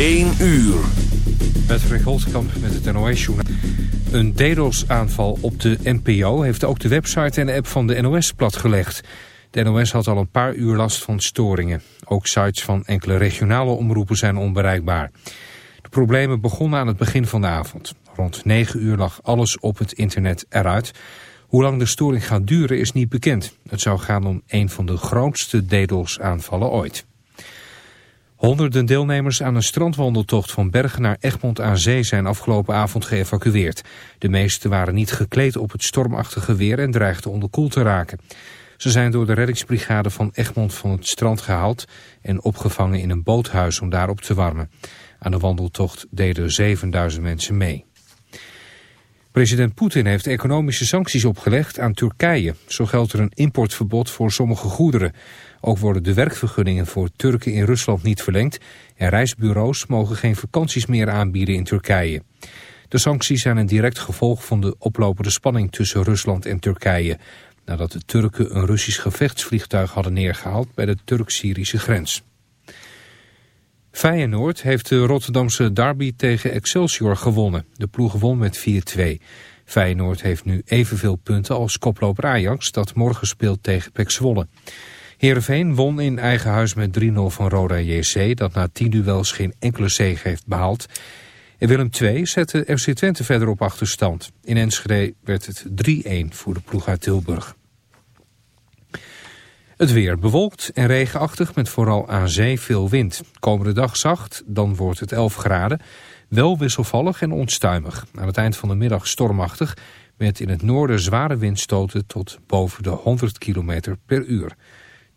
1 uur. Patrick Holtkamp met het NOS-journaal. Een DDoS-aanval op de NPO heeft ook de website en de app van de NOS platgelegd. De NOS had al een paar uur last van storingen. Ook sites van enkele regionale omroepen zijn onbereikbaar. De problemen begonnen aan het begin van de avond. Rond 9 uur lag alles op het internet eruit. Hoe lang de storing gaat duren is niet bekend. Het zou gaan om een van de grootste DDoS-aanvallen ooit. Honderden deelnemers aan een strandwandeltocht van Bergen naar Egmond aan Zee zijn afgelopen avond geëvacueerd. De meeste waren niet gekleed op het stormachtige weer en dreigden onderkoeld te raken. Ze zijn door de reddingsbrigade van Egmond van het strand gehaald en opgevangen in een boothuis om daar op te warmen. Aan de wandeltocht deden 7000 mensen mee. President Poetin heeft economische sancties opgelegd aan Turkije. Zo geldt er een importverbod voor sommige goederen. Ook worden de werkvergunningen voor Turken in Rusland niet verlengd... en reisbureaus mogen geen vakanties meer aanbieden in Turkije. De sancties zijn een direct gevolg van de oplopende spanning tussen Rusland en Turkije... nadat de Turken een Russisch gevechtsvliegtuig hadden neergehaald bij de Turk-Syrische grens. Feyenoord heeft de Rotterdamse derby tegen Excelsior gewonnen. De ploeg won met 4-2. Feyenoord heeft nu evenveel punten als koploper Ajax... dat morgen speelt tegen Pek Zwolle. Heerenveen won in eigen huis met 3-0 van Roda JC... dat na 10 duels geen enkele zege heeft behaald. En Willem II zette FC Twente verder op achterstand. In Enschede werd het 3-1 voor de ploeg uit Tilburg. Het weer bewolkt en regenachtig met vooral aan zee veel wind. Komende dag zacht, dan wordt het 11 graden. Wel wisselvallig en onstuimig. Aan het eind van de middag stormachtig... met in het noorden zware windstoten tot boven de 100 km per uur.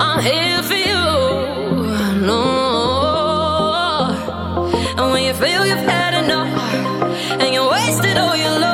I'm here for you. And when you feel you've had enough, and you wasted all your love.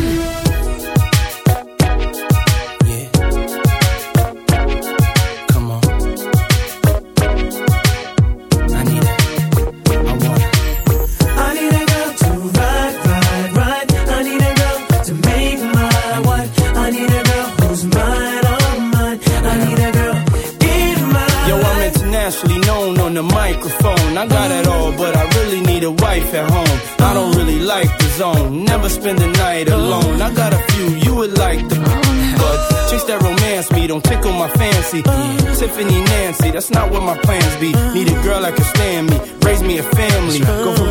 fancy. Tiffany Nancy, that's not what my plans be. Need a girl that can stand me, raise me a family. Go from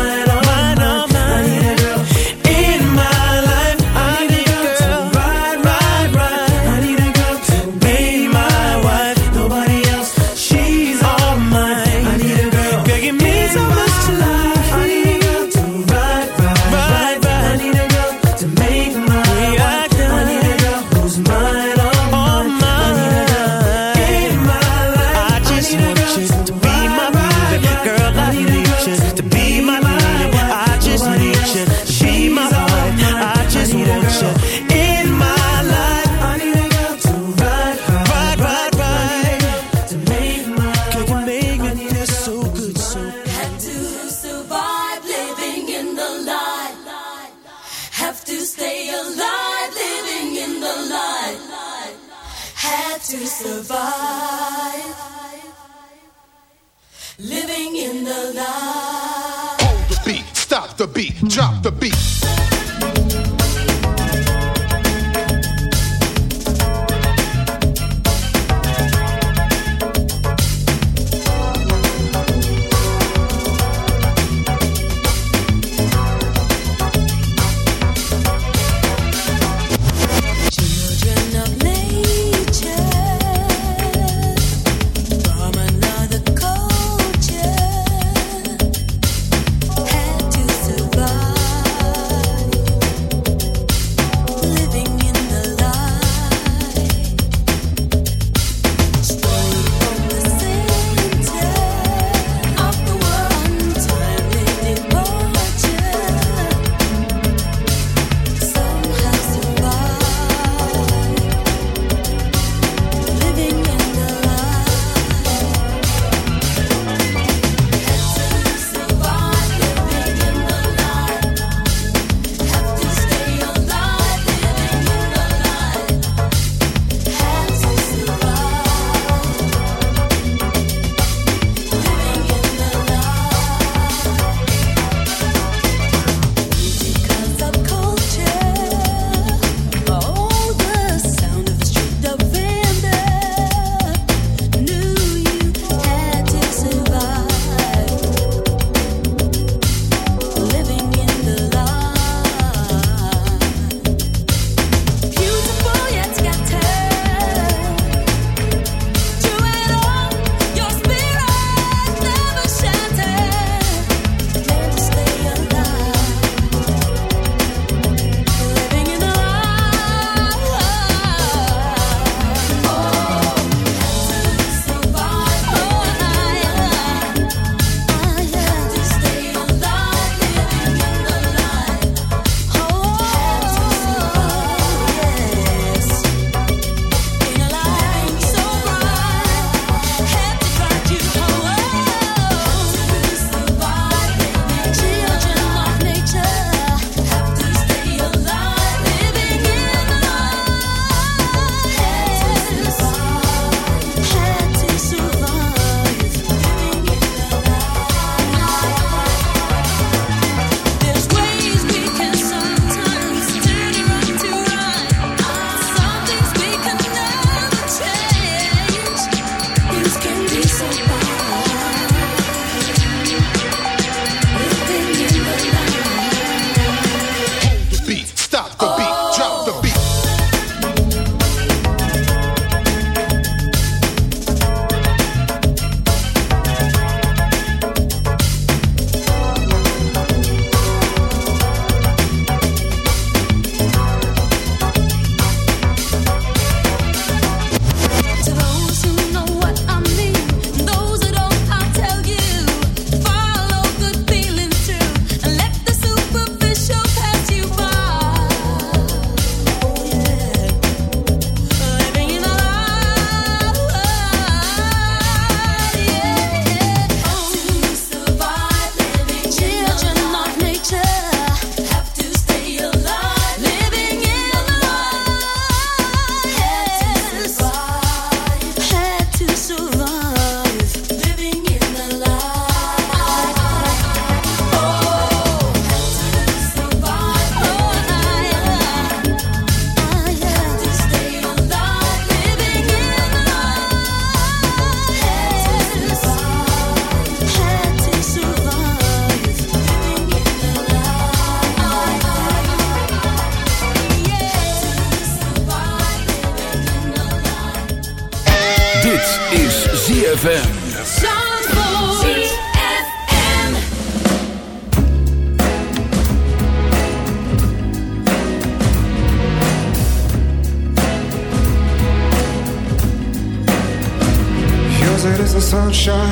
Sunshine,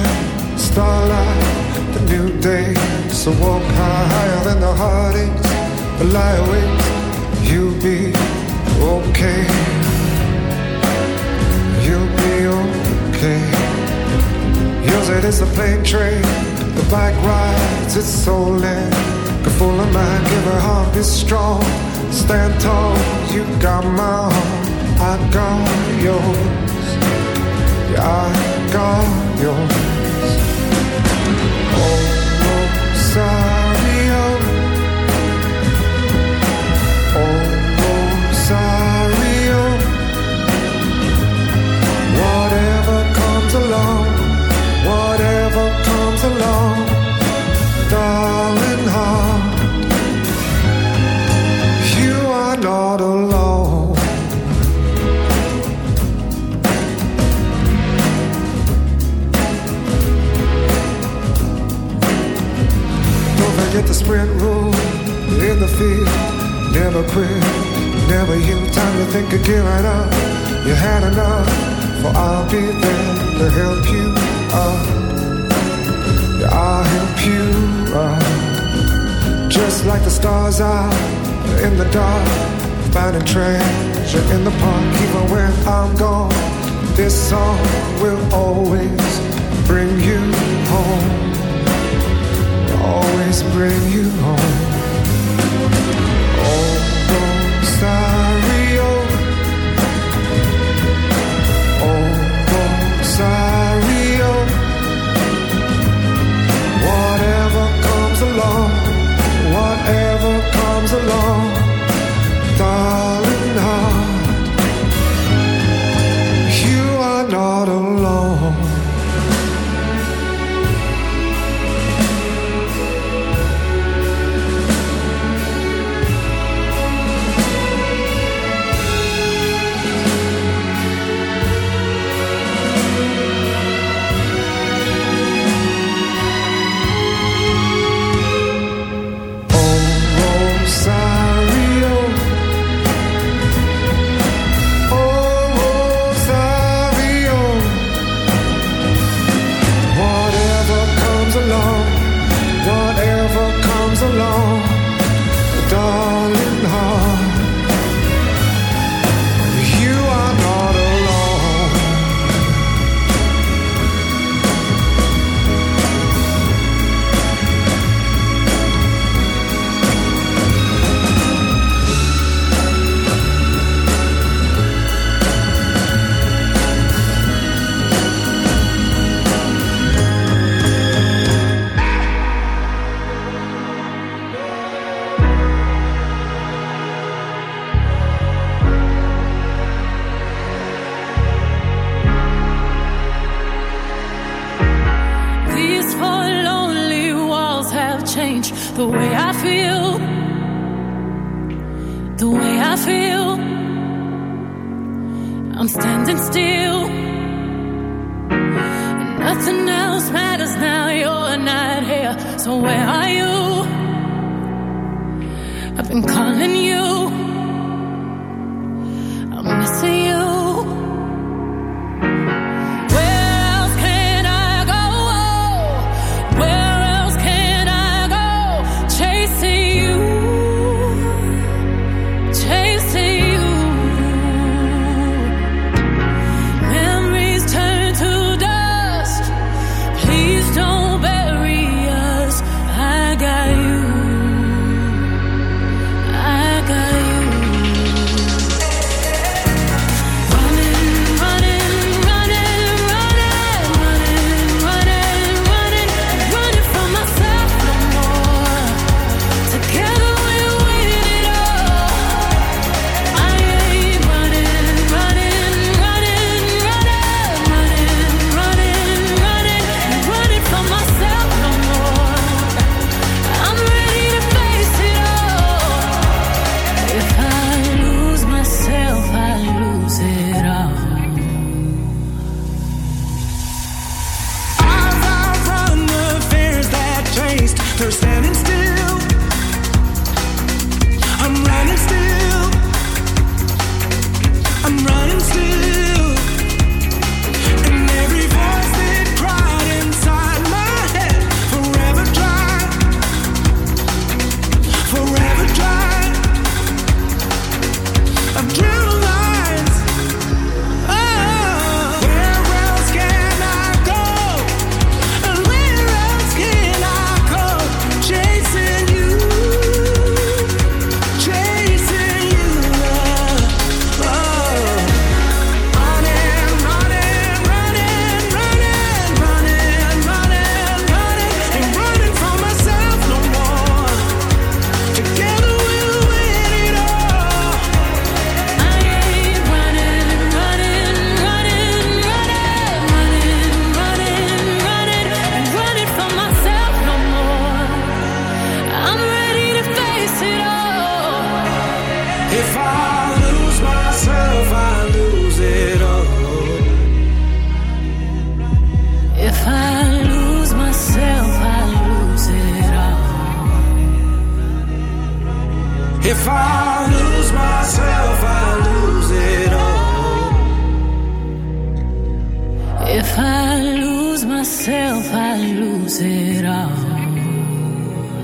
myself, I lose it all.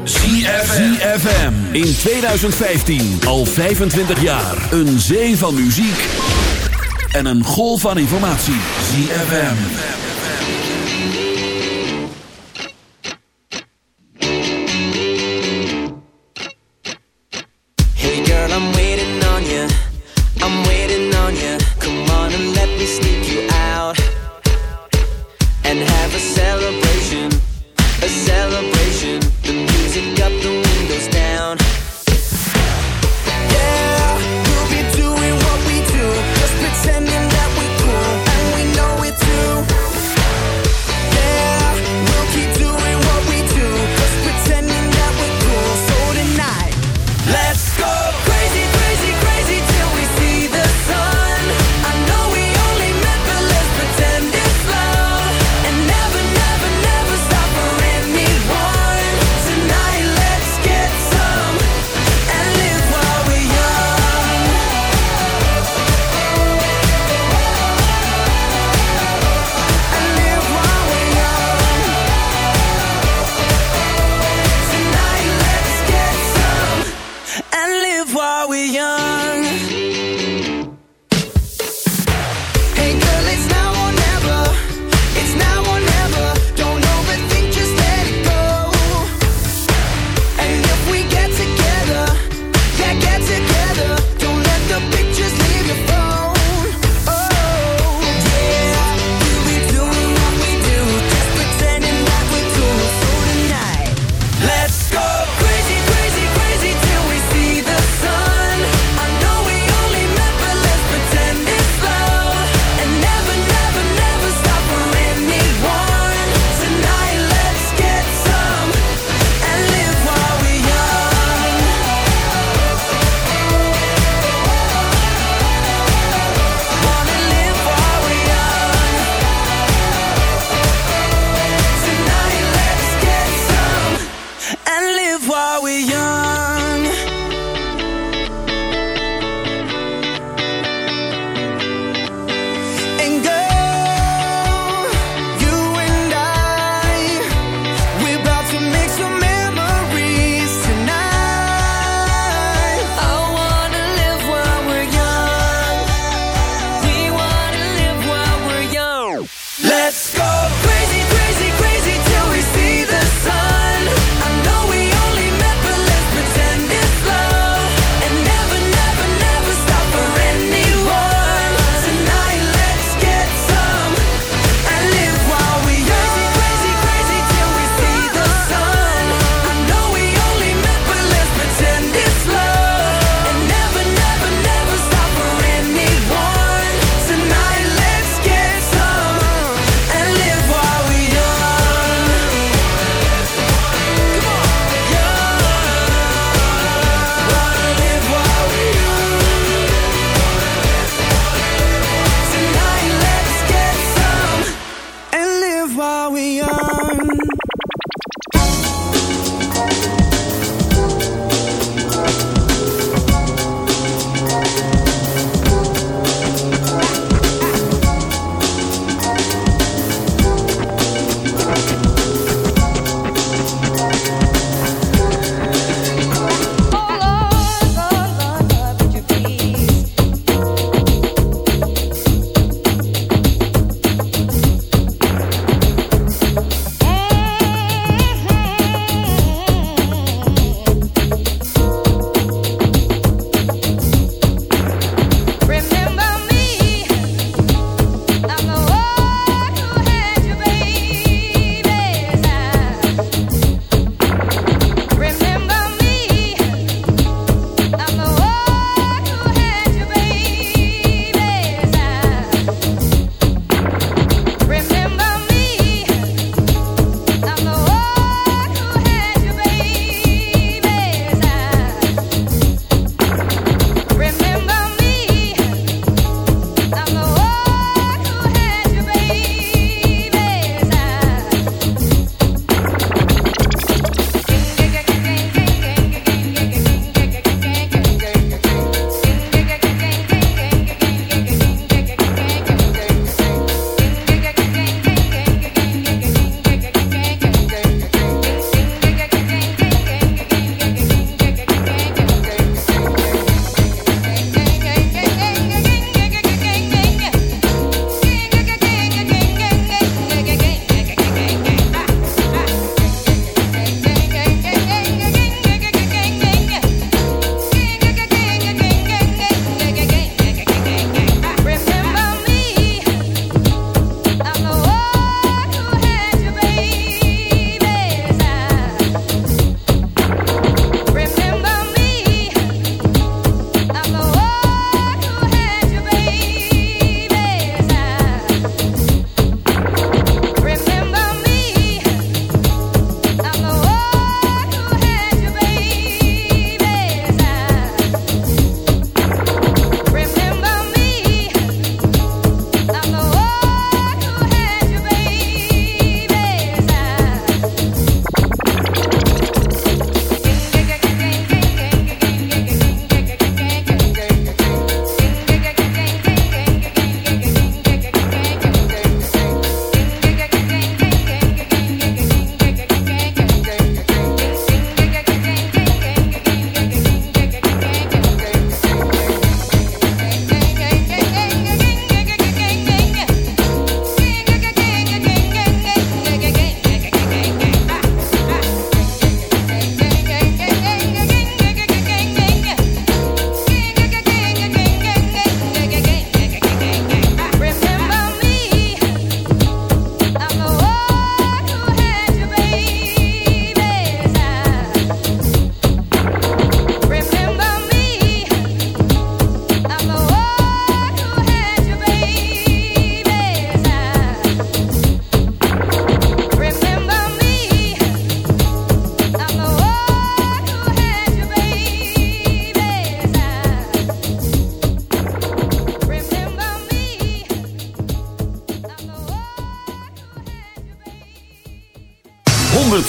ZFM. In 2015, al 25 jaar. Een zee van muziek en een golf van informatie. ZFM.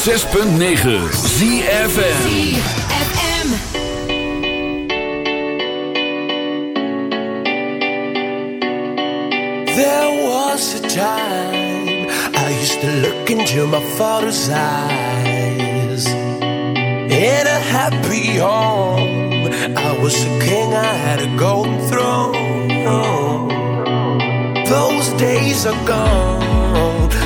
106.9 ZFM. There was a time I used to look into my father's eyes. In a happy home, I was a king, I had a golden throne. Those days are gone,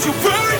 Don't you worry,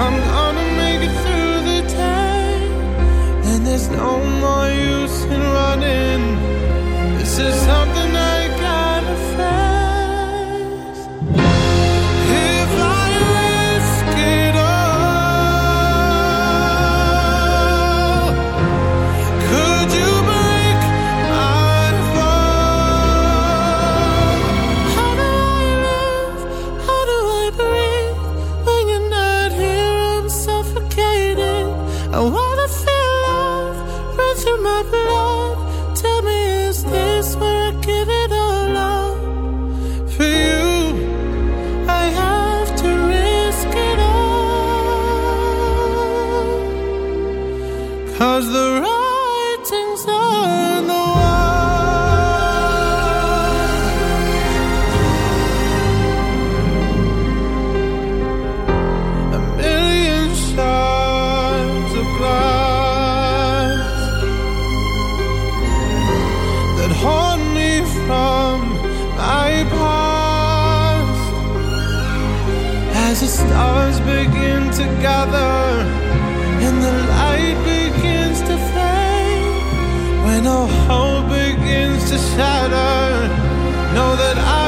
I'm gonna make it through the day, then there's no more use in running. This is something stars begin to gather and the light begins to fade. When all hope begins to shatter know that I